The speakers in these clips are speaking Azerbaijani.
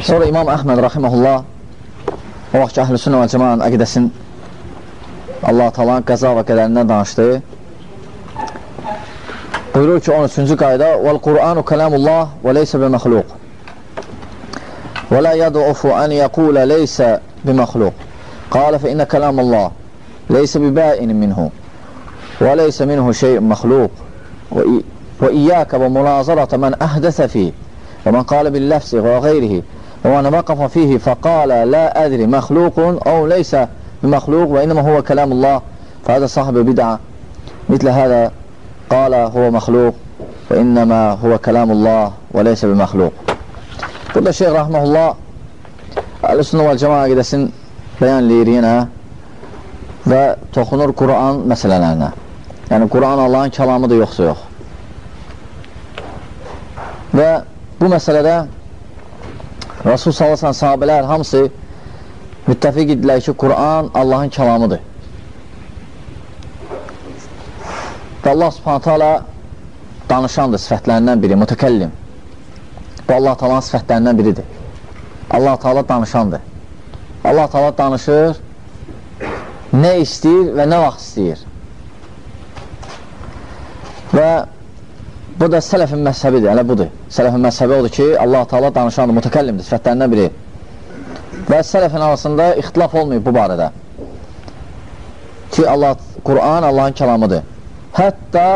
Sonra İmam Əhməd rahiməhullah o vaxt ki, əhl-i sünnə və cəmanın əqidəsin Allah talan qəza və qədərindən danışdı. Buyurur ki, 13-cü qayda Vəl-Qur'anu kəlamullah və leysə bi məxluq və la yad'ufu an yaqula leysə bi məxluq qala fə innə kəlamullah leysə bi bəinin minhu və leysə minhu şeyin məxluq və iyyəkə və münazarata وأنا وقف فيه فقال لا أدري مخلوق أو ليس بمخلوق وإنما هو كلام الله فهذا صاحب بدعة مثل هذا قال هو مخلوق وإنما هو كلام الله وليس بمخلوق كل شيء رحمه الله السنة والجماعة قدسن بيان ليرينا ve toxunur Kur'an məsələlərinə. Yəni Kur'an Allahın kəlamı da yoxsa yox. Və bu məsələdə Rasul salasan sahabələr hamısı müttəfiq idilər ki, Quran Allahın kəlamıdır. Və Allah subhanətə alə danışandır sifətlərindən biri, mütəkəllim. Bu Allah talanın sifətlərindən biridir. Allah taala danışandır. Allah taala danışır, nə istəyir və nə vaxt istəyir. Və bu da sələfin məzhəbidir, elə budur. Sələfin məzhəbi odur ki, Allah taala danışandır, mütəkəllimdir, sifətlərindən biri. Və sələfin arasında ixtilaf olmayıb bu barədə. Ki, Allah, Quran Allahın kəlamıdır. Hətta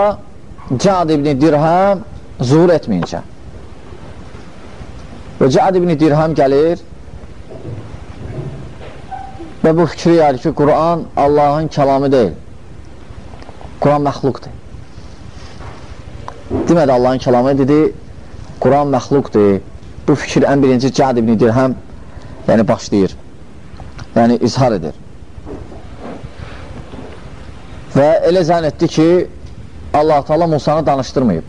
Cad ibn Dirhəm zuhur etməyincə. Və Cad ibn Dirhəm gəlir və bu fikri yayır ki, Quran Allahın kəlamı deyil. Quran məxluqdur. Demədi Allahın kəlamı dedi, Quran məxluqdur. Bu fikir ən birinci Cad ibn Dirhəm yəni başlayır. Yəni izhar edir. Və elə zənn etdi ki, Allah Teala Musanı danışdırmayıb.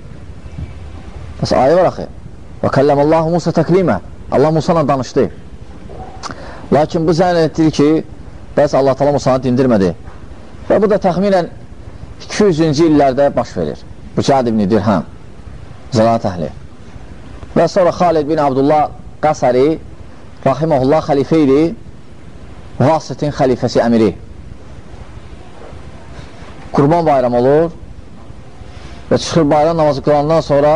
Bəs ayə var axı. Və kəlləməllahu Musa təklimə. Allah Musa ilə danışdı. Lakin bu zənn etdir ki, bəs Allah Teala Musanı dindirmədi. Və bu da təxminən 200-cü illərdə baş verir. Bu Cad ibn Dirhəm, zəlat əhli. Və sonra Xalid bin Abdullah Qasari, rahiməhullah xəlifə idi, Vasitin xəlifəsi əmiri. Qurban bayram olur və çıxır bayram namazı qılandan sonra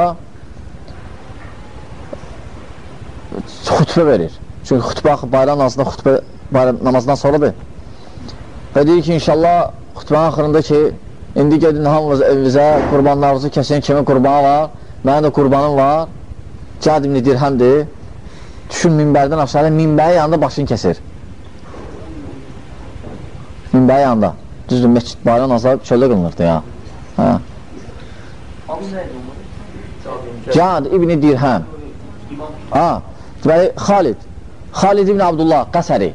xütbə verir. Çünki xütbə bayram namazında xütbə bayram namazdan sonradır. Və deyir ki, inşallah xütbənin axırında ki, indi gedin hamınız evinizə qurbanlarınızı kəsin, kimin qurbanı var, mənim də qurbanım var, Cad ibn Dirhəmdir. Düşün minbərdən aşağıda, minbəyi yanında başını kəsir. Minbəyi yanında. Düzdür, məscid bayram nazarı çöldə qılınırdı ya. Hə. Cad ibn Dirhəm. Ha, deməli, Xalid. Xalid ibn Abdullah, Qəsəri.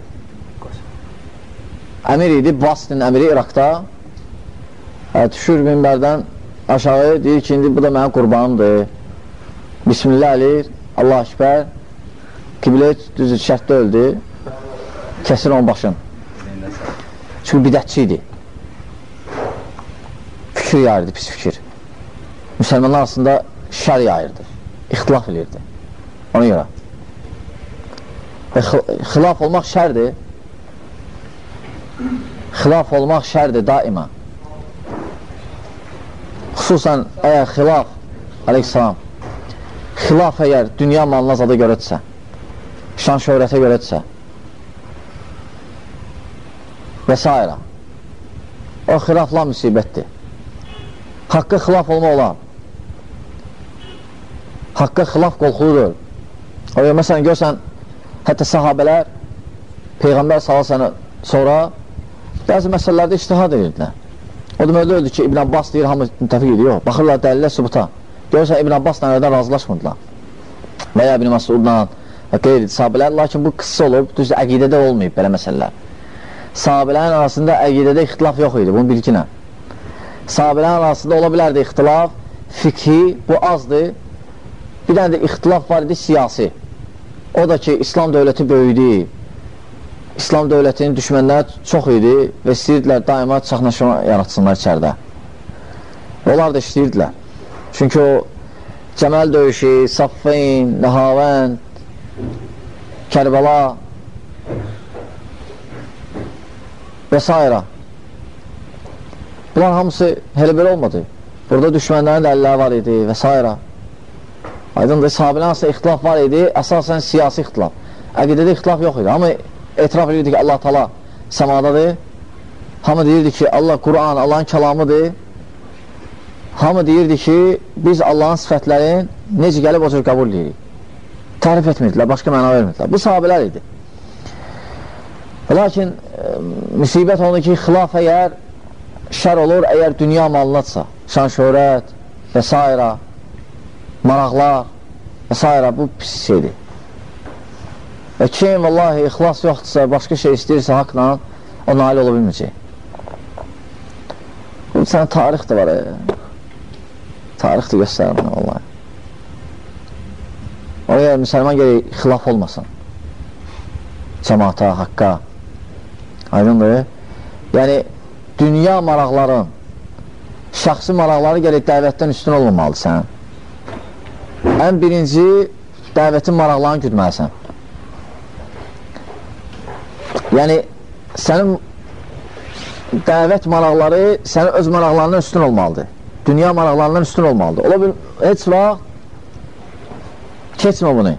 Əmir idi, Bastin əmiri İraqda. Düşür minbərdən aşağı, deyir ki, indi bu da mənim qurbanımdır. Bismillah eləyir, Allahəkbər. Qiblə düzdür, şərtdə öldü. Kəsir onun başın. Çünki bidətçi idi. Fikir yayırdı, pis fikir. Müsəlmanlar arasında şər yayırdı. İxtilaf edirdi. Ona görə. Və xilaf olmaq şərdir. Xilaf olmaq şərdir daima. Xüsusən əgər xilaf, aleyhissalam, xilaf əgər dünya malına zada görətsə, şan şöhrətə görətsə və s. O xilafla müsibətdir. Haqqa xilaf olma olan. Haqqa xilaf qorxuludur. O görə, məsələn, görsən, hətta sahabələr Peyğəmbər salasını sonra bəzi məsələlərdə iştihad edirdilər. O da öyle öldü ki, İbn Abbas deyir, hamı müttəfiq edir. Baxırlar dəlillə sübuta. Görürsən, İbn Abbasla nədən razılaşmırdılar. Və ya İbn Masudla və qeyri sahabələr. Lakin bu qıssa olub, düz əqidədə olmayıb belə məsələlər. Sahabələrin arasında əqidədə ixtilaf yox idi, bunu bilginə. Sahabələrin arasında ola bilərdi ixtilaf, fikhi, bu azdır. Bir dənə də ixtilaf var idi siyasi. O da ki, İslam dövləti böyüdü, İslam dövlətinin düşmənləri çox idi və istəyirdilər daima çaxnaşma yaratsınlar içərdə. Onlar da istəyirdilər. Çünki o Cəməl döyüşü, Saffin, Nəhavənd, Kərbəla və s. Bunlar hamısı elə belə olmadı. Burada düşmənlərin də əlləri var idi və s. Aydındır, sahabilərin arasında ixtilaf var idi, əsasən siyasi ixtilaf. Əqidədə ixtilaf yox idi, amma etiraf edirdi ki, Allah tala səmadadır. Hamı deyirdi ki, Allah Quran, Allahın kəlamıdır. Hamı deyirdi ki, biz Allahın sifətlərin necə gəlib o cür qəbul edirik. Tərif etmirdilər, başqa məna vermirdilər. Bu sahabələr idi. Lakin e, müsibət onu ki, xilaf əgər şər olur, əgər dünya malınadsa, şan şöhrət və s maraqlar və s. bu pis şeydir. Və kim, vallahi, ixlas yoxdursa, başqa şey istəyirsə haqla, o nail ola bilməyəcək. Bu, sənə tarix də var, e. tarix də göstərir mənə, vallahi. Oraya müsəlman gerək xilaf olmasın. Cəmaata, haqqa. Aydındır. Yəni, dünya maraqların, şəxsi maraqları gerək dəvətdən üstün olmamalıdır sən ən birinci dəvətin maraqlarını güdməlisən. Yəni, sənin dəvət maraqları sənin öz maraqlarından üstün olmalıdır. Dünya maraqlarından üstün olmalıdır. Ola bil, heç vaxt keçmə bunu.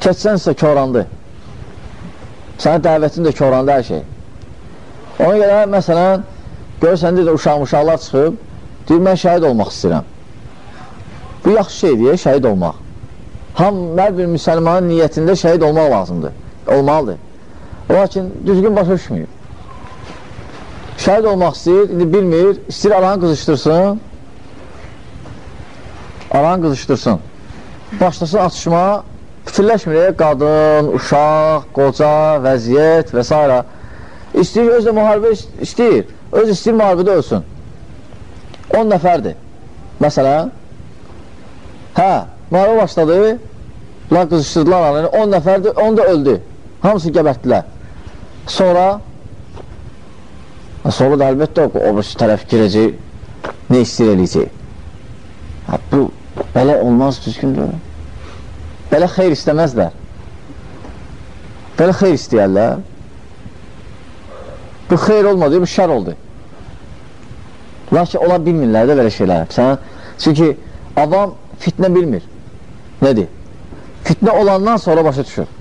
Keçsənsə körandı. Sənin dəvətin də körandı hər şey. Ona görə, məsələn, görürsən, deyir, uşaq, uşaqlar çıxıb, deyir, mən şəhid olmaq istəyirəm. Bu yaxşı şeydir, şəhid olmaq. Ham, hər bir müsəlmanın niyyətində şəhid olmaq lazımdır, olmalıdır. Lakin düzgün başa düşmüyor. Şəhid olmaq istəyir, indi bilmir, istəyir aranı qızışdırsın, aranı qızışdırsın. Başlasın atışma, fikirləşmir, qadın, uşaq, qoca, vəziyyət və s. İstəyir, öz də müharibə istəyir, öz istəyir müharibədə ölsün. 10 nəfərdir. Məsələn, Hə, müharibə başladı, bunlar qızışdırdılar anını, 10 nəfərdir, 10 da öldü. Hamısı gəbərtdilər. Sonra, sonra da əlbəttə o, o tərəf girəcək, nə istəyir eləyəcək. Hə, bu, belə olmaz düzgündür. Belə xeyr istəməzlər. Belə xeyr istəyərlər. Bu xeyr olmadı, bu şər oldu. Lakin ola bilmirlər də belə şeylər. Sən, çünki avam fitnə bilmir. Nədir? Fitnə olandan sonra başa düşür.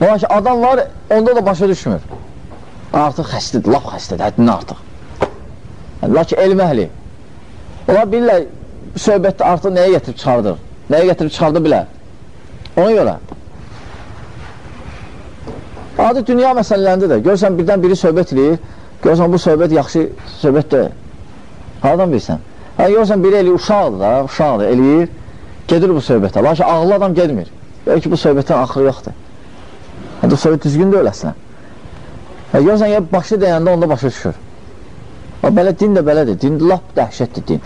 Ola ki, adam var, onda da başa düşmür. Artıq xəstədir, laf xəstədir, həddindən artıq. Yəni, lakin elm əhli. Ola bilirlər, söhbətdə artıq nəyə getirib çıxardır? Nəyə getirib çıxardı bilər? Ona görə. Adi dünya məsələlərində də, görsən birdən biri söhbət edir, görsən bu söhbət yaxşı söhbət deyil. Haradan bilsən? Hə, görürsən, biri eləyir, uşaqdır da, uşaqdır, eləyir, gedir bu söhbətə. Lakin ağlı adam gedmir. Deyir ki, bu söhbətin axırı yoxdur. Hə, bu söhbət düzgün deyil əslən. Hə, görürsən, ya başı deyəndə onda başa düşür. Hə, belə din də belədir. Din lap dəhşətdir din.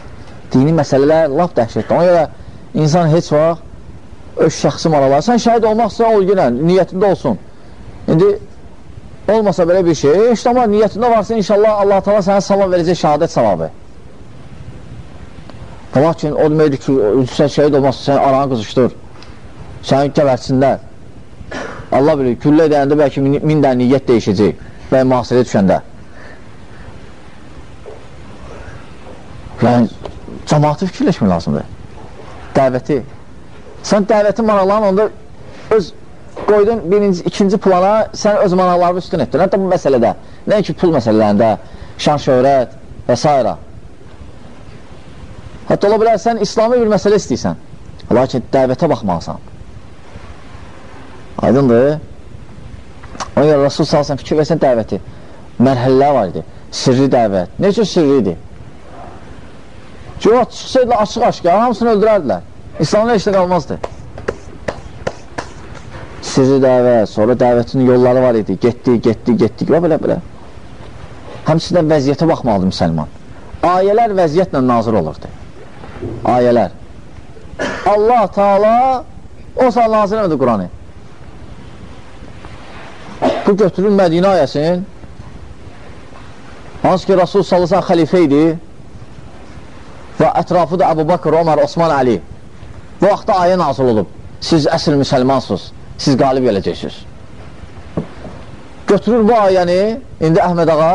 Dini məsələlər lap dəhşətdir. Ona görə insan heç vaxt öz şəxsi maralar. Sən şəhid olmaq istəyən ol günən, niyyətində olsun. İndi olmasa belə bir şey, heç amma niyyətində varsa inşallah Allah-u Teala sənə savab verəcək şəhadət savabı. Lakin o deməkdir ki, sən şəhid olmazsa, sən aranı qızışdır, səni gəbərsinlər. Allah bilir, güllə edəndə bəlkə min, min dənə niyyət dəyişəcək və mühasirəyə düşəndə. Yəni, cəmatı fikirləşmək lazımdır. Dəvəti. Sən dəvətin maraqlarını onda öz qoydun birinci, ikinci plana, sən öz maraqlarını üstün etdin. Hətta bu məsələdə, nəinki pul məsələlərində, şan şöhrət və s. Hətta ola bilər, sən İslami bir məsələ istəyirsən. Lakin dəvətə baxmalısan. Aydındır. Ona görə Rasul salsan fikir versən dəvəti. Mərhələlər var idi. Sirri dəvət. Necə sirri idi? Cüvat çıxsaydılar açıq-aşkar, hamısını öldürərdilər. İslamda də qalmazdı. Sirri dəvət, sonra dəvətin yolları var idi. Getdi, getdi, getdi. Və belə, belə. Həmçindən vəziyyətə baxmalıdır müsəlman. Ayələr vəziyyətlə nazır olurdu ayələr. Allah Taala o saat nazil eləmədi Quranı. Bu götürür Mədinə ayəsin. Hansı ki, Rasul sallısan xəlifə idi və ətrafı da Əbu Bakır, Omar, Osman, Əli. Bu vaxtda ayə nazil olub. Siz əsr müsəlmansınız. siz qalib gələcəksiniz. Götürür bu ayəni, indi Əhməd ağa,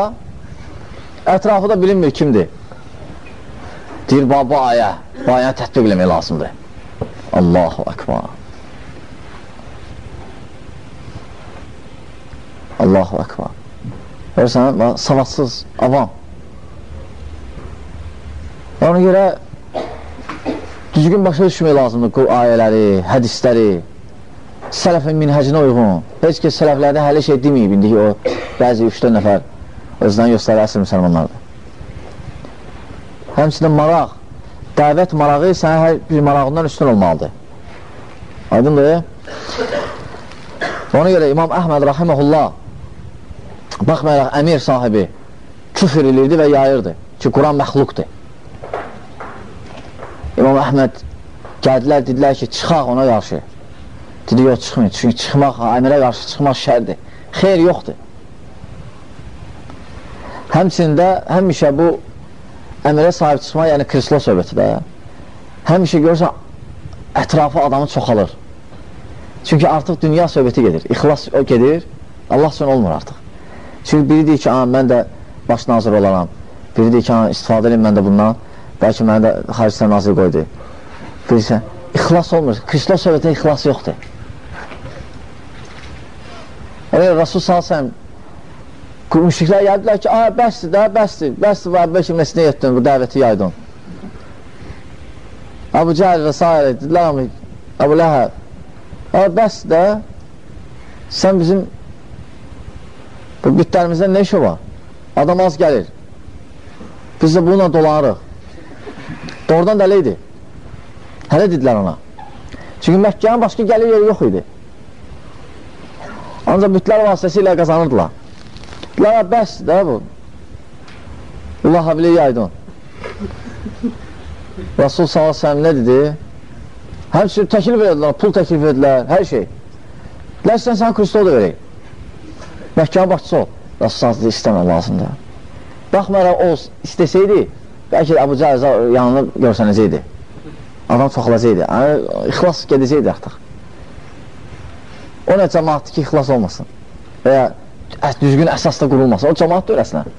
ətrafı da bilinmir kimdir. Deyir, bu ayə, bu ayəni tətbiq eləmək lazımdır. Allahu Akbar. Allahu Akbar. Görürsən, savadsız, avam. Ona görə düzgün başa düşmək lazımdır ayələri, hədisləri, sələfin minhəcinə uyğun. Heç ki, sələflərdə hələ şey deməyib, indi o bəzi 3-4 nəfər özdən göstərir əsr müsəlmanlardır. Həmçinin maraq, dəvət marağı sənə hər bir marağından üstün olmalıdır. Aydındır? Ona görə İmam Əhməd Rahiməhullah baxmayaraq əmir sahibi küfür edirdi və yayırdı ki, Quran məxluqdur. İmam Əhməd gəldilər, dedilər ki, çıxaq ona qarşı. Dedi, yox, çıxmayın. Çünki çıxmaq, əmirə qarşı çıxmaq şərdir. Xeyr yoxdur. Həmçində, həmişə bu əmirə sahib çıxmaq, yəni krislo söhbəti də, həmişə görürsən, ətrafı adamı çoxalır. Çünki artıq dünya söhbəti gedir. İxlas gedir, Allah üçün olmur artıq. Çünki biri deyir ki, mən də baş nazir olaram. Biri deyir ki, istifadə edin mən də bundan. Bəlkə mənə də xaricdən nazir qoydu. Bilirsən, ixlas olmur. Kristal söhbətə ixlas yoxdur. Elə Rasul Salsəm müşriklər gəldilər ki, aa, bəsdir də, bəsdir, bəsdir və əvvəl ki, nəsinə yetdin, bu dəvəti yaydın. Abu Cəhəl və s. dedilər, Abu Ləhəb, aa, bəsdir də, sən bizim bu bütlərimizdən nə işi var? Adam az gəlir. Biz də bununla dolanırıq. Doğrudan da elə idi. Hələ dedilər ona. Çünki Məkkənin başqa gəlir yeri yox idi. Ancaq bütlər vasitəsilə qazanırdılar. Dedilər, bəs də bu. Allah habili yaydın. Rasul s.ə.v nə dedi? Həmçinin təklif edilər, pul təklif edilər, hər şey. Dedilər, sən sən Kristol da verək. Məkkənin başçısı ol. Rasul s.ə.v istəmək lazımdır. Baxmayaraq o istəsəydi, bəlkə də Əbu Cəhəzə yanını görsənəcəkdi. Adam çoxalacaqdı. Yəni, ixlas gedəcəkdi artıq. O nə cəmaatdır ki, ixlas olmasın. Və ya düzgün əsasda qurulmasın. O cəmaat deyil əslən.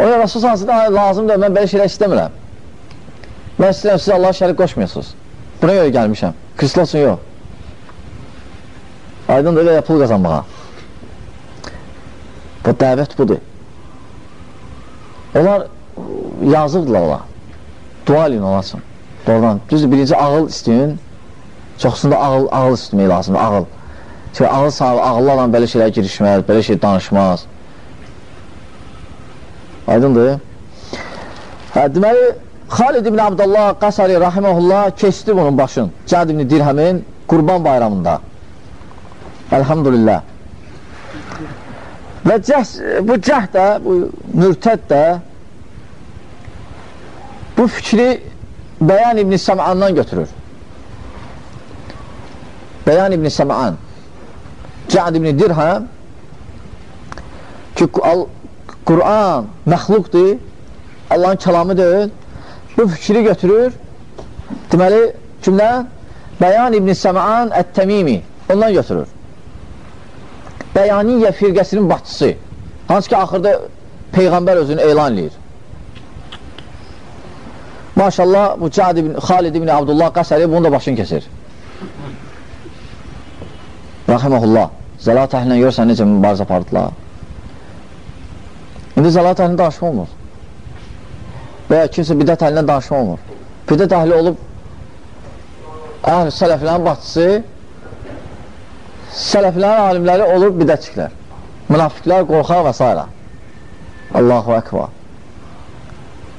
O ya Rasul Sansıda lazımdır, mən belə şeylər istəmirəm. Mən istəyirəm, siz Allah'a şərik qoşmuyorsunuz. Buna görə gəlmişəm. Kristlosun yox. Aydındır və ya pul qazanmağa. Bu dəvət budur. Onlar yazıqdırlar ola. Dua eləyin olasın. Doğrudan. Düzdür, birinci ağıl istəyin. Çoxsunda ağıl, ağıl istəmək lazımdır, ağıl. Çünki ağıl sahibi, ağıllı adam belə şeylər girişməz, belə şey danışmaz. Aydındır. Hə, deməli, Xalid ibn Abdullah Qasari rahiməhullah keçdi bunun başın. Cəd ibn Dirhəmin qurban bayramında. Elhamdülillah. Və cəh, bu cəh də, bu mürtəd də bu fikri Bəyan İbn-i Səm'andan götürür. Bəyan İbn-i Səm'an Cəd İbn-i Dirhəm ki, Qur'an məxluqdur, Allahın kəlamıdır, bu fikri götürür, deməli, kimdən? Bəyan İbn-i Səm'an Ət-Təmimi, ondan götürür. Bəyaniyyə firqəsinin başçısı, hansı ki, axırda Peyğəmbər özünü elan edir. Maşallah bu Cad ibn, Xalid ibn Abdullah Qasəri bunu da başını kesir. Rahiməhullah. Zəlat əhlinə görsən necə mübarizə apardılar. İndi zəlat əhlində danışma olmur. Və ya kimsə bidət əhlindən danışma olmur. Bidət əhli olub əhl sələflərin başçısı sələflərin alimləri olub bidətçiklər. Münafiqlər qorxar və s. Allahu Ekber.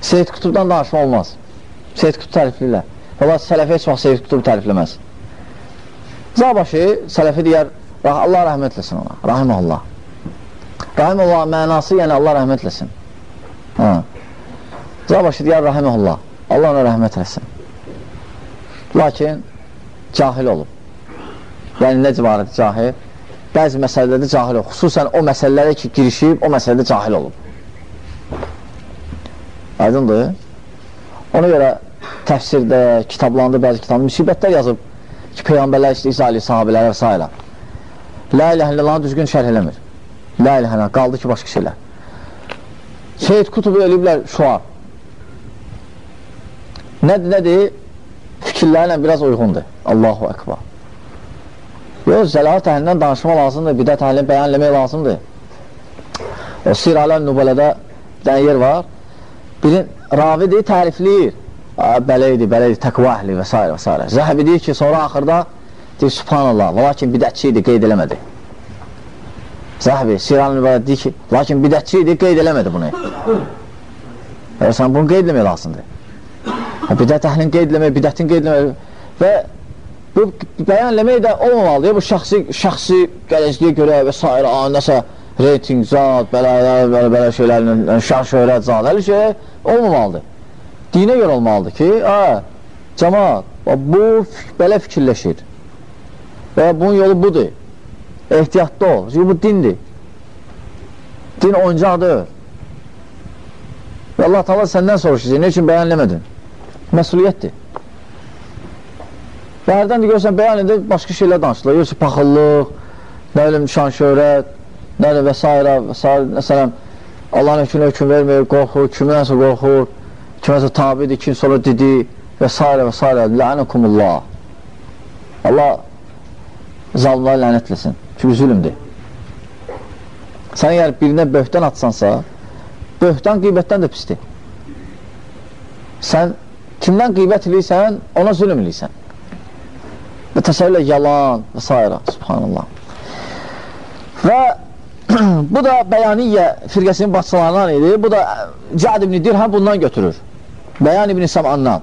Seyyid Qutubdan danışma olmaz. Seyyid Qutub təriflirlər. Valla sələfi heç vaxt Seyyid Qutub tərifləməz. Zabaşı sələfi deyər, Allah rəhmət eləsin ona, rahiməllah. Rahiməllah mənası, yəni Allah rəhmət eləsin. Hə. Zabaşı deyər, rahiməllah, Allah ona rəhmət eləsin. Lakin cahil olub. Yəni nə civarədir cahil? Bəzi məsələlərdə cahil olub. Xüsusən o məsələlərə ki, girişib, o məsələdə cahil olub. Aydındır? Ona görə təfsirdə, kitablarında bəzi kitabında müsibətlər yazıb ki, Peyğəmbərlər işte İsa ali sahabələr və s. La ilahe illallahı düzgün şərh eləmir. La ilahe illallah, qaldı ki, başqa şeylər. Seyyid Kutubu eləyiblər şuar. Nədir, nədir? Fikirlərlə biraz uyğundur. Allahu Ekber. Yox, zəlalat əhlindən danışma lazımdır, bidət əhlini bəyan eləmək lazımdır. O Siralə Nubələdə dən yer var. Birin, ravidir, tərifləyir. Belə idi, belə idi, təqva əhli və s. və s. Zəhəbi deyir ki, sonra axırda deyir, subhanallah, və lakin bidətçi idi, qeyd eləmədi. Zəhəbi, Siralə Nubələdə deyir ki, lakin bidətçi idi, qeyd eləmədi bunu. Sən bunu qeyd eləmək lazımdır. Bidət əhlini qeyd eləmək, bidətin qeyd eləmək və bu bəyan eləmək də olmamalıdır. Bu şəxsi, şəxsi gələcəyə görə və s. nəsə reyting, zat, belə, belə, belə şeylərlə, şər şöhrət, zat, hələ şey olmamalıdır. Dinə görə olmalıdır ki, ə, cəmat, bu belə fikirləşir və bunun yolu budur. Ehtiyatda ol. Çünki bu dindir. Din oyuncaqdır. Və Allah taala səndən soruşacaq, nə üçün bəyan eləmədin? Məsuliyyətdir. Və hərdən də görürsən, bəyan edir, başqa şeylər danışılır. Görürsən, paxıllıq, nə bilim, şan şöhrət, nə də və s. və s. Məsələn, Allahın hökmünə hökm vermir, qorxur, kimdənsə qorxur, kiməsə tabidir, kim sonra dedi və s. və s. Lənəkumullah. Allah zalimları lənətləsin. Çünki zülümdür. Sən əgər birinə böhtən atsansa, böhtan qiybətdən də pisdir. Sən kimdən qiybət eləyirsən, ona zülüm eləyirsən. Və təsəvvürlə yalan və s. Subhanallah. Və bu da Bəyaniyyə firqəsinin başçılarından idi. Bu da Cad ibn Dirhəm bundan götürür. Bəyan ibn Səmandan.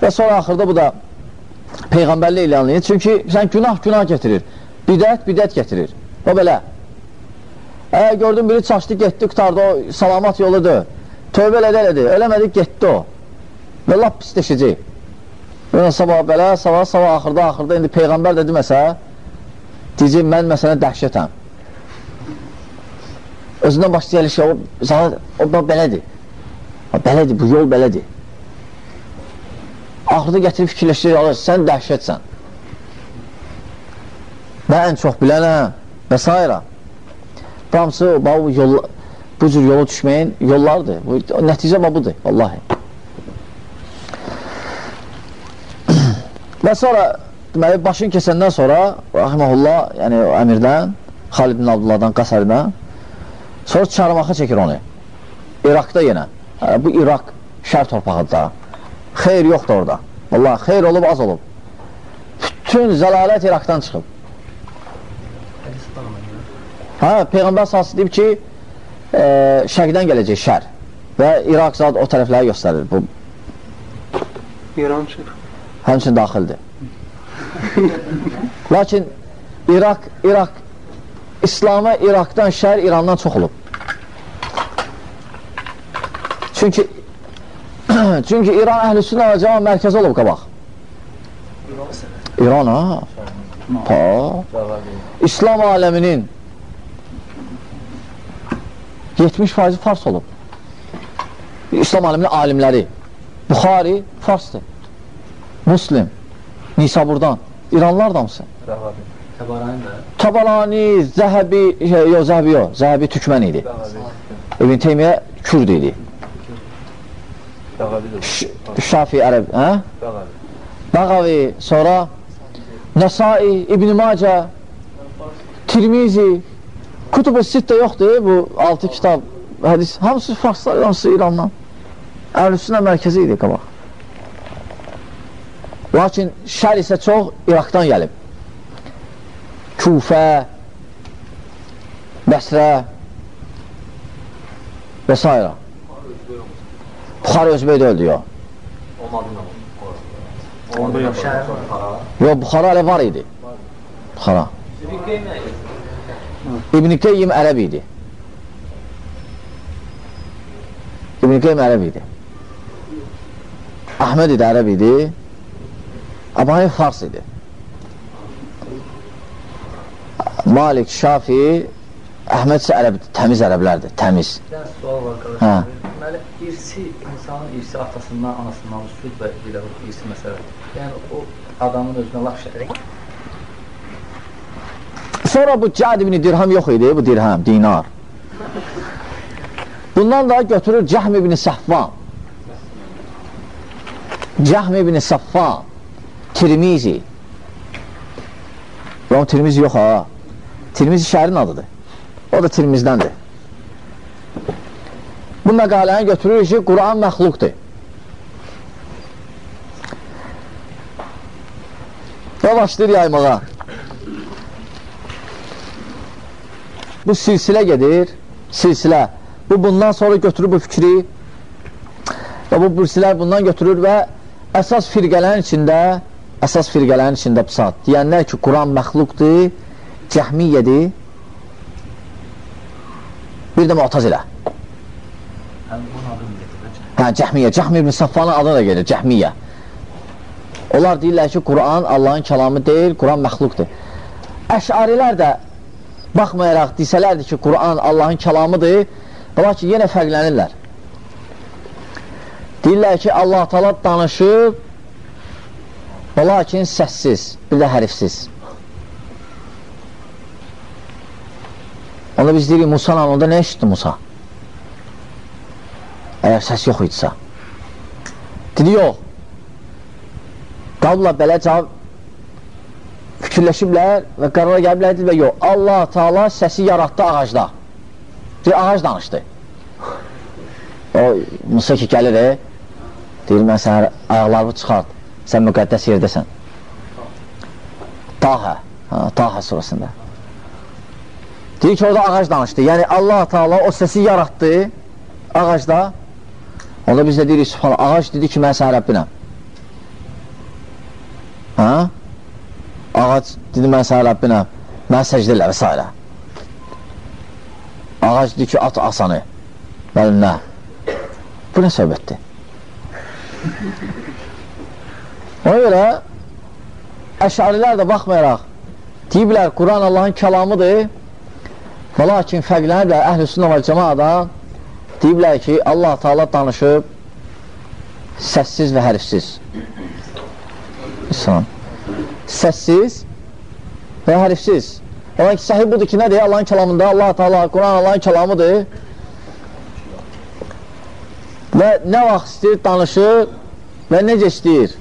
Və sonra axırda bu da Peyğəmbərlə ilə anlayır. Çünki sən günah günah getirir. Bidət bidət getirir. O belə. Əgər gördün biri çaşdı, getdi, qutardı, o salamat yoludur. Tövbə elədi, elədi. Eləmədi, getdi o. Və lap pisləşəcək. Yəni, sabah belə, sabah, sabah, axırda, axırda, indi Peyğəmbər də deməsə, deyəcək, mən məsələn dəhşətəm. Özündən başlayır şey, o, sana, o, belədir. O, belədir, bu yol belədir. Axırda gətirib fikirləşir, sən dəhşətsən. Və ən çox bilənə və s. Hamısı bu, yol, bu cür yola düşməyin yollardır. Bu, nəticə budur, vallahi. Və sonra, deməli, başını kesəndən sonra, rahiməhullah, yəni o əmirdən, Xalid bin Abdullahdan, Qasaridən, sonra çarmaqı çəkir onu. İraqda yenə. Yəni, bu İraq şər torpağıdır da. Xeyr yoxdur orada. Vallahi, xeyr olub, az olub. Bütün zəlalət İraqdan çıxıb. Hə, Peyğəmbər sası deyib ki, e, şərqdən gələcək şər və İraq zad o tərəfləri göstərir. Bu İran çıx. Həmçin daxildir. Lakin İraq, İraq İslam'a İraqdan şər İrandan çox olub. Çünki çünki İran əhl-i sünnə və cəma mərkəzi olub qabaq. İran ha? Ha. İslam aləminin 70% fars olub. İslam aliminin alimləri. Buxari farsdır. Muslim, Nisaburdan. İranlar damısı. Tabarani də. Tabalani, Zəhəbi, şey, yox, Zəhəbi yox, Zəhəbi Türkmən idi. İbn Teymiyyə Kürd idi. Ş Şafi ərəb, hə? Bağavi, sonra Nəsai, İbn-i Macə, Tirmizi, Kutub-ı Sittə yoxdur, bu 6 kitab, hədis, hamısı farslar, hamısı İrandan. Əhlüsünə mərkəzi idi qabaq. Lakin şər isə çox İraqdan gəlib. Kufə, Bəsrə və s. Buxar özbək də öldü, yox. Yox, Buxara hələ var idi. Buxara. İbn-i Qeyyim ərəb idi. İbn-i Qeyyim ərəb idi. Əhməd idi ərəb idi. Əbani fars idi. Malik, Şafi, Əhməd isə ərəb, təmiz ərəblərdir, təmiz. Bir dənə sual var Hə. qardaşlar. Deməli, irsi, insanın irsi atasından, anasından, süd və belə bu irsi məsələ. Yəni, o adamın özünə laf şərik. Sonra bu Cəd ibn Dirham yox idi, bu dirham, dinar. Bundan da götürür Cəhm ibn Səhvan. Cəhm ibn Səhvan, Tirmizi. Lan Tirmizi yox ha. Tirmizi şəhərin adıdır. O da Tirmizdəndir. Bu məqaləni götürür ki, Quran məxluqdur. Və başlayır yaymağa. Bu silsilə gedir, silsilə. Bu bundan sonra götürür bu fikri və bu bursilər bundan götürür və əsas firqələrin içində əsas firqələrin içində pusat. Deyənlər ki, Quran məxluqdur, cəhmiyyədir, bir də millətdir. Hə, cəhmiyyə, Cəhmi ibn Saffanın adı da gelir, cəhmiyyə. Onlar deyirlər ki, Quran Allahın kəlamı deyil, Quran məxluqdur. Əşarilər də baxmayaraq desələrdir ki, Quran Allahın kəlamıdır, lakin yenə fərqlənirlər. Deyirlər ki, Allah talat danışıb, lakin səssiz, bir də hərifsiz. Onda biz deyirik, Musa onda nə eşitdi Musa? Əgər səs yox idisə. Dedi, yox. Qabla belə cavab fikirləşiblər və qərara gəliblər, deyiblər, yox, Allah Taala səsi yaratdı ağacda. Deyir, ağac danışdı. O, Musa ki, gəlir, e, deyir, mən sənə ayaqlarımı çıxart, sən müqəddəs yerdəsən. Tahə, ha, Tahə surasında. Deyir ki, orada ağac danışdı. Yəni, Allah Taala o səsi yaratdı ağacda. Onda biz də deyirik, subhanallah, ağac dedi ki, mən sənə Rəbbinəm. Hə? Ağac dedi, mən sənə Rəbbinəm. Mən səcdə elə və s. Ağac dedi ki, at asanı. Mənim nə? Bu nə söhbətdir? Ona görə əşarilər də baxmayaraq deyiblər, Quran Allahın kəlamıdır və lakin fərqləniblər əhl-i sünnə və cəmaada deyiblər ki, Allah Taala danışıb səssiz və hərfsiz. İslam. Səssiz və hərfsiz. Olan ki, səhih budur ki, nədir? Allahın kəlamında, Allah Taala, Quran Allahın kəlamıdır. Və nə vaxt istəyir, danışır və necə istəyir.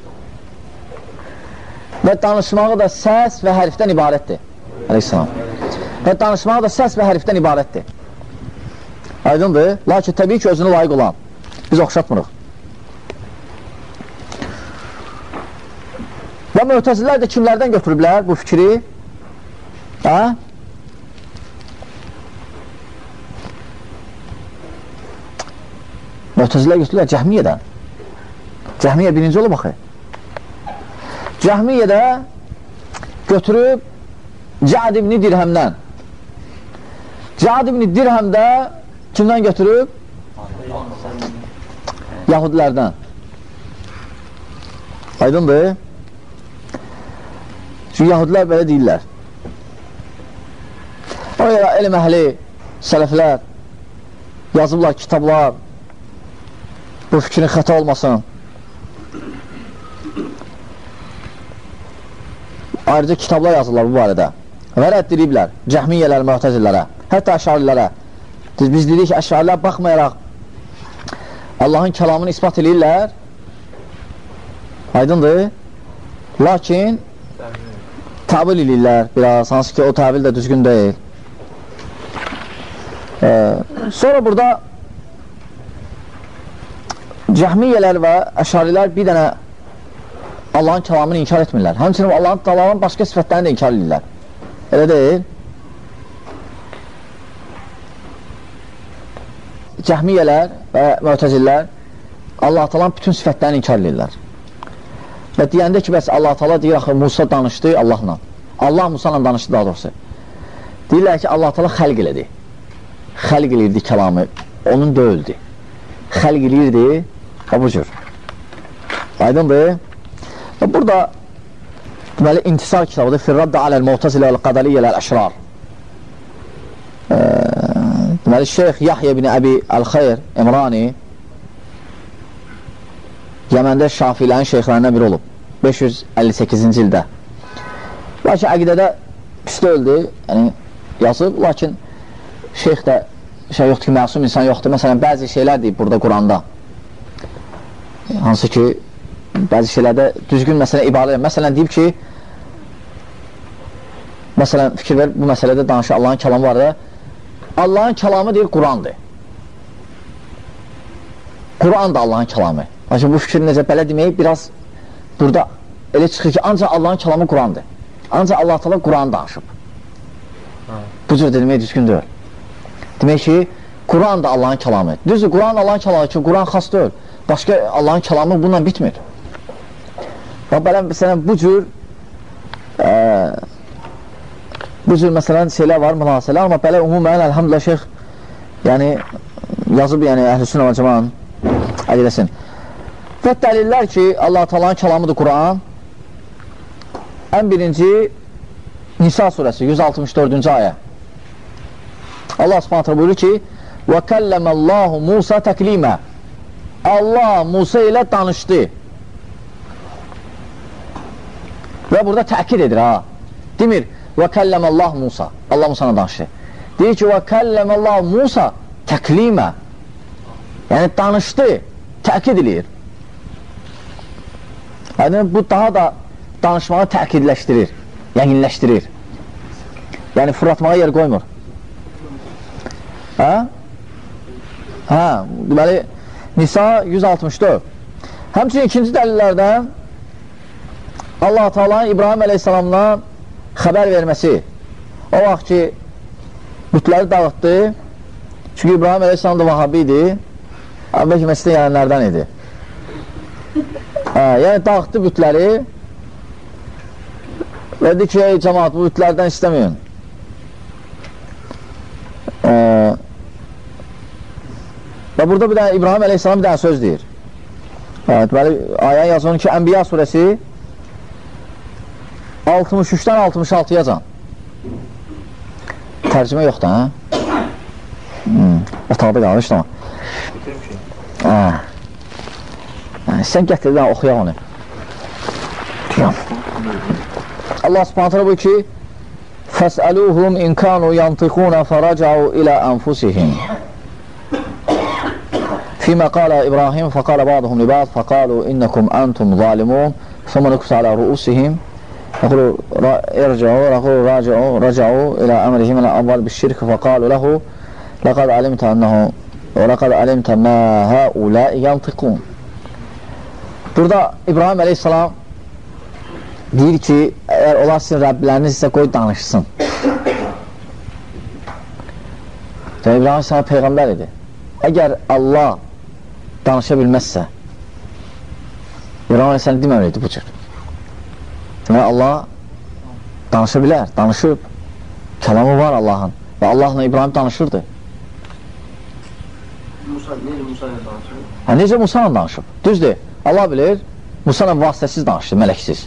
Və danışmağı da səs və hərfdən ibarətdir. Aleyhisselam. Və danışmağı da səs və hərfdən ibarətdir. Aydındır. Lakin təbii ki, özünü layiq olan. Biz oxşatmırıq. Və mühtəzilər də kimlərdən götürüblər bu fikri? Hə? Mühtəzilər götürürlər Cəhmiyyədən. Cəhmiyyə birinci olub axı. Cəhmiyyədə götürüb Cəd ibn Dirhəmdən. Cəd ibn Dirhəmdə kimdən götürüb? Yahudilərdən. Aydındır? Çünki Yahudilər belə deyirlər. O görə elm əhli, sələflər yazıblar kitablar bu fikrin xəta olmasın. Ayrıca kitablar yazırlar bu barədə. Və rədd ediblər cəhmiyyələr, mühtəzillərə, hətta əşarilərə. Biz dedik əşarilər baxmayaraq Allahın kəlamını ispat edirlər. Aydındır. Lakin təbil edirlər biraz, hansı ki o təbil də düzgün deyil. Ee, sonra burada cəhmiyyələr və əşarilər bir dənə Allahın kəlamını inkar etmirlər. Həmçinin Allahın talanın başqa sifətlərini də inkar edirlər. Elə deyil. Cəhmiyyələr və müətəzillər Allah talan bütün sifətlərini inkar edirlər. Və deyəndə ki, bəs Allah taala deyir, axı Musa danışdı Allahla. Allah Musa ilə danışdı daha doğrusu. Deyirlər ki, Allah taala xəlq elədi. Xəlq elirdi kəlamı, onun döyüldü. Xəlq elirdi, ha bu cür. Aydındır. Və burada deməli, intisar kitabıdır. Firradda aləl mu'tazilə və qadaliyyə əl-əşrar. Deməli, Şeyx Yahya ibn Əbi Əl-Xeyr İmrani Yəməndə Şafilərin şeyxlərindən biri olub. 558-ci ildə. Lakin əqidədə pis öldü, yəni yazıb, lakin şeyx də şey yoxdur ki, məsum insan yoxdur. Məsələn, bəzi şeylər deyib burada Quranda. Hansı ki, bəzi şeylərdə düzgün məsələ ibarə edir. Məsələn, deyib ki, məsələn, fikir ver, bu məsələdə danışır Allahın kəlamı var da, Allahın kəlamı deyir Qurandır. Quran da Allahın kəlamı. Lakin bu fikir necə belə demək, biraz burada elə çıxır ki, ancaq Allahın kəlamı Qurandır. Ancaq Allah təala Quran danışıb. Bu cür demək düzgün deyil. Demək ki, Quran da Allahın kəlamı. Düzdür, Quran Allahın kəlamı ki, Quran xas deyil. Başqa Allahın kəlamı bununla bitmir. Babaləm sənə bu cür ə, bu cür məsələn şeylər var, münasələr, amma belə ümumən əlhamdülə şeyx yəni yazıb yəni əhlüsün və cəman əqiləsin. Və dəlillər ki, Allah Taala'nın kəlamıdır Quran. Ən birinci Nisa surəsi 164-cü ayə. Allah Subhanahu taala buyurur ki: "Və kəlləməllahu Musa təklima." Allah Musa ilə danışdı. Və burada təkid edir ha. Demir, və kəlləməllah Musa. Allah Musana danışır. Deyir ki, və kəlləməllah Musa təklimə. Yəni, danışdı, təkid edir. Yəni, bu daha da danışmağı təkidləşdirir, yəqinləşdirir. Yəni, fırlatmağa yer qoymur. Hə? Hə, deməli, Nisa 164. Həmçinin ikinci dəlillərdən Allah-u Teala İbrahim əleyhissalamdan xəbər verməsi. O vaxt ki, bütləri dağıtdı. Çünki İbrahim əleyhissalam da vahabi idi. Əvvəlki məsələ gələnlərdən idi. Hə, yəni dağıtdı bütləri və dedi ki, ey cəmaat, bu bütlərdən istəməyin. Ə, Və burada bir dənə İbrahim əleyhissalam bir dənə söz deyir. Evet, deməli, ayə yazır ki, Ənbiya surəsi 63-dən 66-ya can. Tərcümə yoxdur, hə? Hmm, otaqda qalır, ama. Hə. Hə, sən gətirdən oxuyaq onu. Deyəm. Allah subhanətlə bu ki, Fəsəluhum inkanu yantiquna fərəcəu ilə ənfusihim. فيما قال إبراهيم فقال بعضهم لبعض فقالوا إنكم أنتم ظالمون ثم نكس على رؤوسهم يقول ارجعوا يقول راجعوا رجعوا إلى أمرهم الأول بالشرك فقالوا له لقد علمت أنه ولقد علمت ما هؤلاء ينطقون Burada İbrahim Aleyhisselam deyir ki, əgər onlar sizin Rəbbiləriniz isə qoy danışsın. İbrahim Aleyhisselam Peyğəmbər idi. Əgər Allah danışa bilməzsə, İran Aleyhisselam deməməliydi bu cür. Demək, Allah danışa bilər, danışıb. Kəlamı var Allahın və Allahla İbrahim danışırdı. Musa, necə Musa ilə danışır? Hə, necə Musa ilə danışıb? Düzdür, Allah bilir, Musa ilə vasitəsiz danışdı, mələksiz.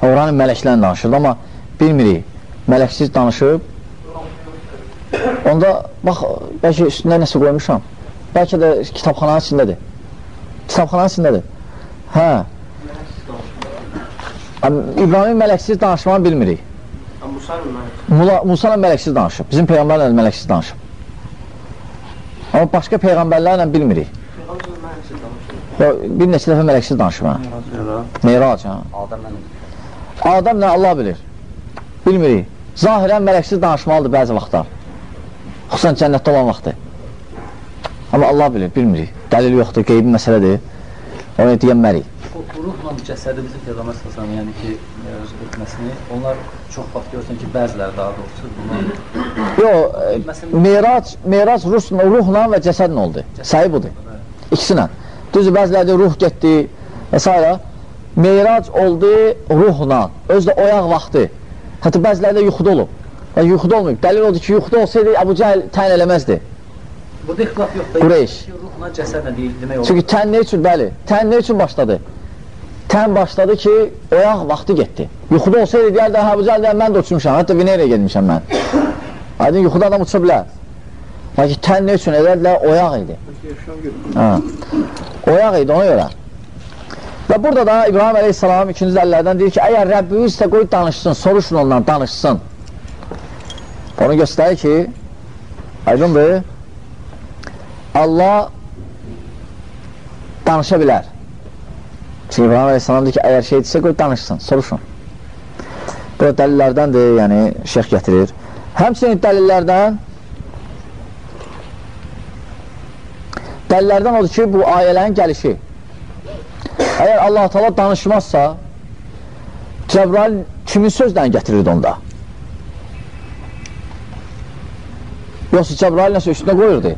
Hə, oranın mələklərlə danışırdı, amma bilmirik, mələksiz danışıb. Onda, bax, bəlkə üstündə nəsə qoymuşam. Bəlkə də kitabxananın içindədir. Kitabxananın içindədir. Hə. İbrahim mələksiz danışmanı bilmirik. Musa ilə Musa ilə mələksiz danışıb. Bizim Peyğəmbərlə mələksiz danışıb. Amma başqa Peyğəmbərlərlə bilmirik. Bir neçə dəfə mələksiz danışıb. Meyrac. Hə? Adəm nə Allah bilir. Bilmirik. Zahirən mələksiz danışmalıdır bəzi vaxtlar. Xüsusən cənnətdə olan vaxtı. Amma Allah bilir, bilmirik. Dəlil yoxdur, qeybi məsələdir. Onu deyənmərik. Ruhla cəsədi bizim Peyğəmbər səsəm, yəni ki, etməsini, onlar çox vaxt görürsən ki, bəziləri daha doğrusu bunu... Yox, merac, merac ruhla, ruhla və cəsədlə oldu. Sayı budur. İkisinə. Düzdür, bəzilərdə ruh getdi və s. Meyrac oldu ruhla, özü də oyaq vaxtı. Hətta bəzilərdə yuxuda olub. Yəni, yuxuda olmayıb. Dəlil odur ki, yuxuda olsaydı, Əbu Cəhəl təyin eləməzdi. Burada ixtilaf yoxdur. Qureyş. Ruhla cəsədlə deyil, demək olur. Çünki tən nə üçün, bəli, tən nə üçün başladı? Tən başladı ki, oyaq vaxtı getdi. Yuxuda olsaydı, deyərdə, hə, bu deyər, mən də uçmuşam, hətta Veneraya gedmişəm mən. Aydın, yuxuda adam uça bilər. Lakin tən nə üçün edərdilər, oyaq idi. Hə. Oyaq idi, ona görə. Və burada da İbrahim əleyhissalam ikinci dəllərdən deyir ki, əgər Rəbbimiz isə qoy danışsın, soruşun ondan, danışsın. Onu göstərir ki, aydındır, Allah danışa bilər. Çünki İbrahim Aleyhisselam deyir ki, əgər şey etsə, qoy danışsın, soruşun. Bu dəlillərdəndir, yəni şeyx gətirir. Həmçinin dəlillərdən dəlillərdən odur ki, bu ayələrin gəlişi. Əgər Allah-u Teala danışmazsa, Cəbrail kimin sözlə gətirirdi onda? Yoxsa Cəbrail nəsə üstünə qoyurdu?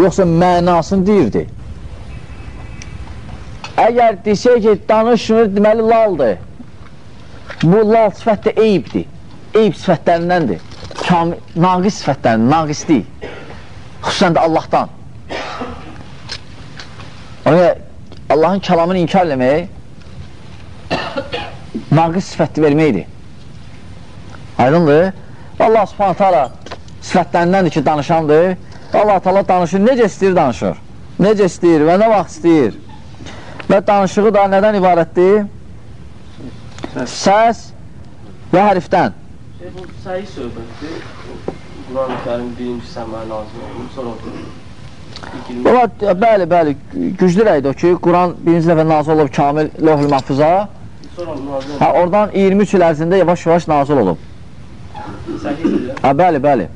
Yoxsa mənasını deyirdi? Əgər desək ki, danışmır, deməli laldır. Bu lal sifət də eyibdir. Eyib sifətlərindəndir. Kamil, naqis sifətlərindən, naqislik. Xüsusən də Allahdan. Ona Allahın kəlamını inkar eləmək naqis sifətli verməkdir. Aydındır? Allah subhanətə ala sifətlərindəndir ki, danışandır. Allah təala danışır, necə istəyir danışır. Necə istəyir və nə vaxt istəyir. Və danışığı da nədən ibarətdir? Səs və hərfdən. Şey, bu səhih söhbətdir. Quran-ı Kərim birinci səmaya nazil olunur, sonra. Baba, bəli, bəli, güclü rəydir o ki, Quran birinci dəfə nazil olub kamil. Sonra nazil Hə, oradan 23 il ərzində yavaş-yavaş nazil olub. Səhihdir. Hə, bəli, bəli.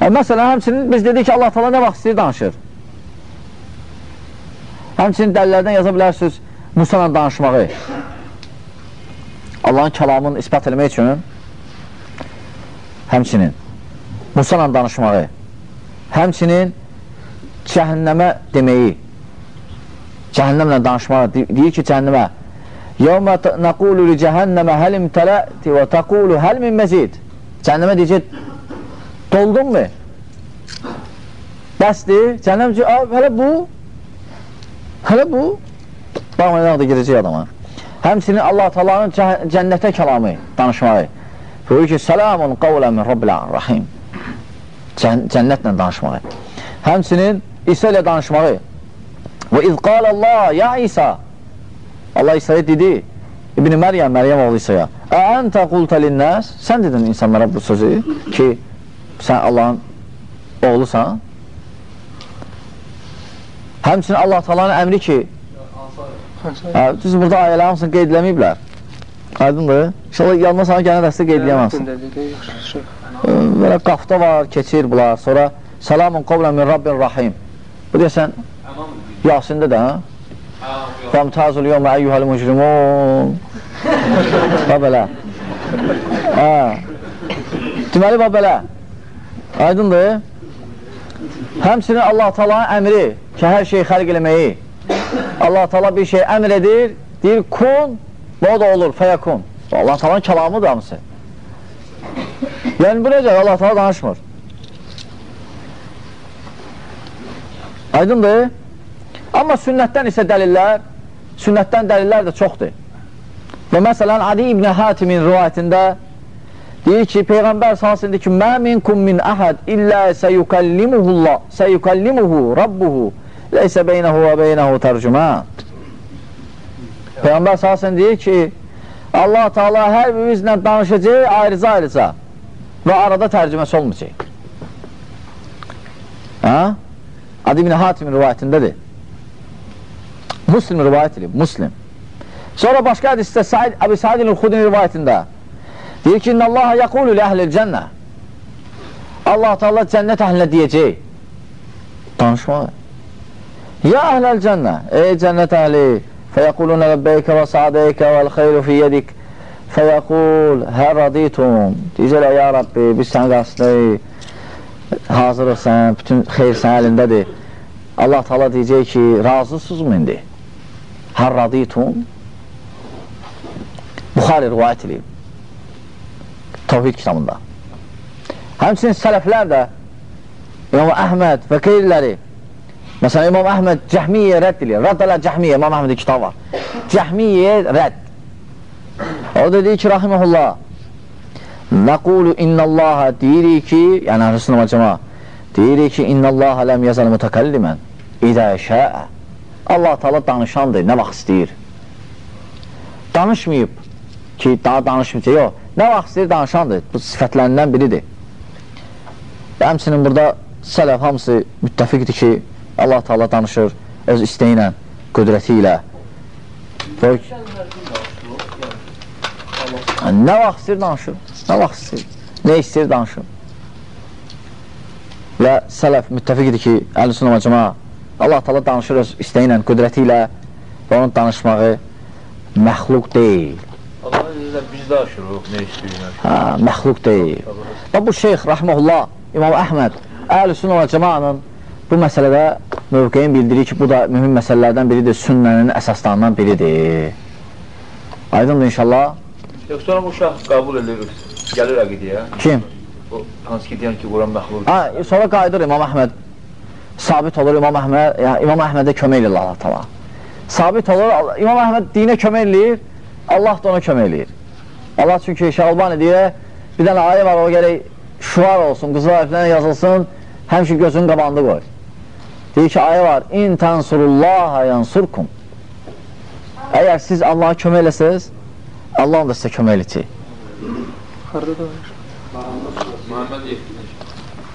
Hə, məsələn, həmçinin biz dedik ki, Allah təala nə vaxt istəyir danışır. Həmçinin dəlillərdən yaza bilərsiniz Musa ilə danışmağı. Allahın kəlamını ispat eləmək üçün həmçinin Musa ilə danışmağı. Həmçinin cəhənnəmə deməyi. Cəhənnəmlə danışmağı. Deyir ki, cəhənnəmə Yevmə nəqulu li cəhənnəmə həlim tələti və təqulu həl min məzid. Cəhənnəmə deyəcək, doldun mu? Bəsdir. Cəhənnəm deyəcək, hələ bu Hələ bu, baxmayaraq da gedəcək adama. Həmsinin Allah talanın cənnətə kəlamı danışmağı. Buyur ki, Selamun qavlə min Rabbil Rahim. Cən cənnətlə danışmağı. Həmsinin İsa ilə danışmağı. Və iz qal Allah, ya İsa. Allah İsa'ya dedi, İbn-i Məryəm, Məryəm oğlu İsa'ya. Əəntə qultə linnəs, sən dedin insanlara bu sözü ki, sən Allahın oğlusan. Həmçinin Allah talanın əmri ki, hə, düz burada ayələr hamısını qeyd eləməyiblər. Aydındır? İnşallah yanma sana gələn dəstə qeyd eləyəməzsin. Belə qafda var, keçir bunlar. Sonra Salamun qovlə min Rabbin Rahim. Bu deyəsən, Yasində də, hə? Fəmtazul yomə əyyuhəl mücrimun. Və belə. Hə. Deməli, və belə. Aydındır? Həmçinin Allah talanın əmri ki, hər şeyi xərq eləməyi. Allah Taala bir şey əmr edir, deyir kun, bu da olur, fəyəkun. Allah Taala'nın kəlamıdır hamısı. Yəni bu necə? Allah Taala danışmır. Aydındır? Amma sünnətdən isə dəlillər, sünnətdən dəlillər də çoxdur. Və məsələn, Adi İbn Hatimin rivayətində deyir ki, Peyğəmbər sahəsində ki, Mə minkum min əhəd illə səyukallimuhullah, səyukallimuhu rabbuhu Leysə beynəhu və beynəhu tərcümə. Peyğəmbər sahəsən deyir ki, Allah Taala hər birimizlə danışacaq ayrıca-ayrıca və arada tərcüməsi olmayacaq. Hə? Adi ibn Hatim rivayətindədir. Muslim rivayət edib, Muslim. Sonra başqa hədisdə Said, Əbi Said il-Xudin rivayətində deyir ki, İnna Allah yəqulu li əhlil cənnə. Allah Taala cənnət əhlinə deyəcək. Danışmalı. Ya əhləl cənnə, ey cənnət əhli, fəyəqulunə ləbbeykə və sa'deykə və l-xeyru fi yedik, fəyəqul, hə raditum, deyəcəklər, ya Rabbi, biz sən qasdəyik, hazırıq sən, bütün xeyr sən əlindədir. Allah tala deyəcək ki, razısız mı indi? Hə raditum, Buxari rivayət edib, Tavhid kitabında. Həmçinin sələflər də, İmam Əhməd və qeyriləri, Məsələn, İmam Əhməd Cəhmiyyə rədd edir. Rədd ələ Cəhmiyyə, İmam Əhmədin kitab var. Cəhmiyyə rədd. O da deyir ki, rahiməhullah, Nəqulu innallaha deyirik ki, yəni Əhl-i cəma, deyirik ki, innallaha ləm yazəl mütəkəllimən idə şəə. Allah Taala danışandır, nə vaxt istəyir. Danışmayıb. ki, daha danışmayacaq. Yox, nə vaxt istəyir danışandır. Bu sifətlərindən biridir. Və həmsinin burada sələf hamısı müttəfiqdir ki, Allah Taala danışır öz istəyi ilə, qüdrəti ilə. Və nə vaxt istəyir danışır, nə vaxt istəyir, nə istəyir danışır. Və sələf müttəfiqdir ki, əl-sünə və cəma Allah tala danışır öz istəyi ilə, qüdrəti ilə və onun danışmağı məxluq deyil. Biz de aşırıq, ne istiyorlar. Hə, məxluq deyil. Və bu şeyx, rəhməhullah, İmam Əhməd, əl-sünə və cəmanın bu məsələdə mövqeyin bildirir ki, bu da mühüm məsələlərdən biridir, sünnənin əsaslarından biridir. Aydındır inşallah. Yox, sonra bu şahs qəbul edilir, gəlir əqidəyə. Kim? O hansı ki deyən ki, Quran məxluq. Ha, sonra qayıdır İmam Əhməd. Sabit olur İmam Əhməd, ya İmam Əhmədə kömək eləyir Allah təala. Sabit olur, İmam Əhməd dinə kömək eləyir, Allah da ona kömək eləyir. Allah çünki Şalbani deyir, bir dənə ayə var, o gərək şuar olsun, qızıl hərflərlə yazılsın, həmişə gözünün qabağında qoy. Deyir ki, ayə var, İn tansurullaha yansurkum. Əgər siz Allaha kömək eləsəz, Allah da sizə kömək eləyəcək.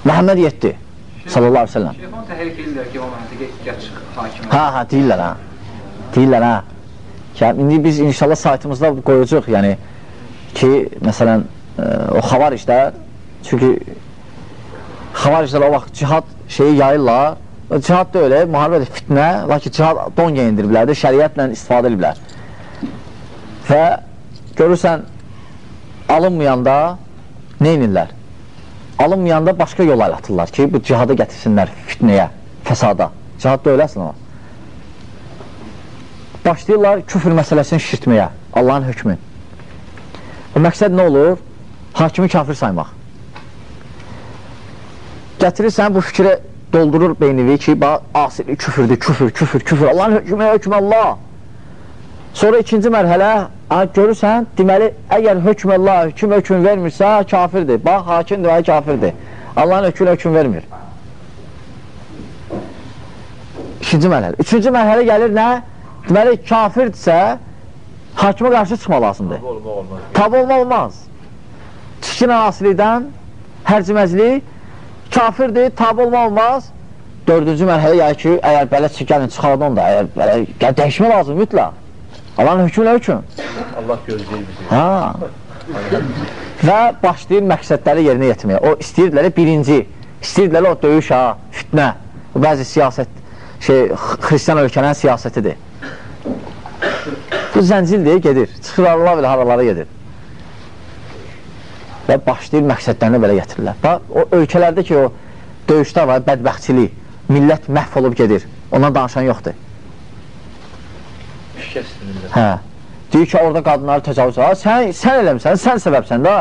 Məhəmməd 7 sallallahu aleyhi ve sellem. Telefon təhrik edirlər ki, o məntiqə gəç hakimə. Ha ha deyirlər ha. Deyirlər ha. Ki, indi biz inşallah saytımızda qoyacaq, yəni ki, məsələn, e, o xavariclər, çünki xavariclər o vaxt cihad şeyi yayırlar, o cihad da öyle, müharibədir, fitnə, lakin cihad don geyindiriblər, şəriətlə istifadə ediblər. Və görürsən, alınmayanda nə inirlər? Alınmayanda başqa yol atırlar ki, bu cihadı gətirsinlər fitnəyə, fəsada. Cihad da öyle əslən o. Başlayırlar küfür məsələsini şişirtməyə, Allahın hökmü. O məqsəd nə olur? Hakimi kafir saymaq. Gətirirsən bu fikri doldurur beynivi ki, asili küfürdür, küfür, küfür, küfür, Allahın hökmü, hökmü Allah. Sonra ikinci mərhələ, görürsən, deməli, əgər hökm Allah, hökm hökm vermirsə, kafirdir. Bax, hakim deməli kafirdir. Allahın hökmü hökm vermir. İkinci mərhələ. Üçüncü mərhələ gəlir nə? Deməli, kafirdirsə, hakimə qarşı çıxma lazımdır. Tab olma olmaz. Çikin asilidən, hərciməclik, kafirdir, tab olma olmaz. Dördüncü mərhələ yəni ki, əgər belə gəlin çıxardın da, əgər belə, gəl, dəyişmə lazım mütləq. Allahın hökmünə hökm. Allah gözləyir bizi. Ha. Və başlayır məqsədləri yerinə yetirməyə. O istəyirdilər birinci, istəyirdilər o döyüş ha, fitnə. Bu bəzi siyasət, şey, x- xristiyan ölkənin siyasətidir. Bu zəncildir, gedir. Çıxır Allah bilə haralara gedir. Və başlayır məqsədlərini belə getirirlər. Bax, o ölkələrdə ki, o döyüşlər var, bədbəxtçilik, millət məhv olub gedir. Ondan danışan yoxdur. Hə. Deyir ki, orada qadınları təcavüz var. Sən, sən eləmsən, sən səbəbsən da.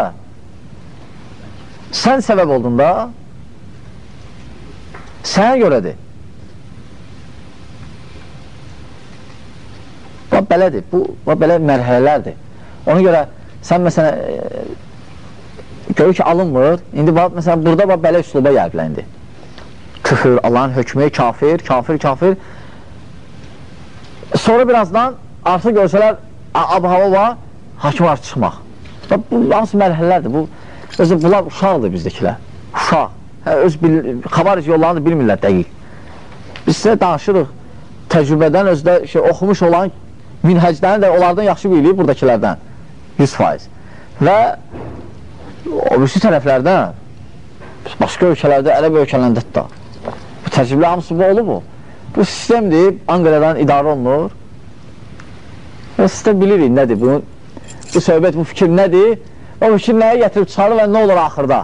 Sən səbəb oldun da. Sənə görədir. Bax, belədir. Bu, bax, belə mərhələlərdir. Ona görə sən məsələn, e, görür ki, alınmır. İndi bax, məsələn, burada bax, belə üsluba gəliblər indi. Küfür, Allahın hökmü, kafir, kafir, kafir. Sonra birazdan artıq görsələr ab-hava var, hakim var çıxmaq. Bax, bu hamısı mərhələlərdir. Bu, özü, bunlar uşaqdır bizdəkilər. Uşaq. Hə, öz bil, xabaric yollarını bilmirlər dəqiq. Biz sizə danışırıq təcrübədən özdə şey, oxumuş olan minhəclərini də onlardan yaxşı bilir buradakilərdən. 100%. Və birisi tərəflərdən başqa ölkələrdə, ərəb ölkələrində da bu təcrübə hamısı bu olub bu. Bu sistemdir, Anqaradan idarə olunur. O sistem bilirik nədir bu, bu söhbət, bu fikir nədir? O fikir nəyə gətirib çıxarır və nə olur axırda?